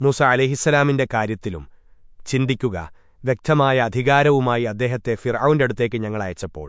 മൂസ അലഹിസലാമിന്റെ കാര്യത്തിലും ചിന്തിക്കുക വ്യക്തമായ അധികാരവുമായി അദ്ദേഹത്തെ ഫിർഔന്റെ അടുത്തേക്ക് ഞങ്ങൾ അയച്ചപ്പോൾ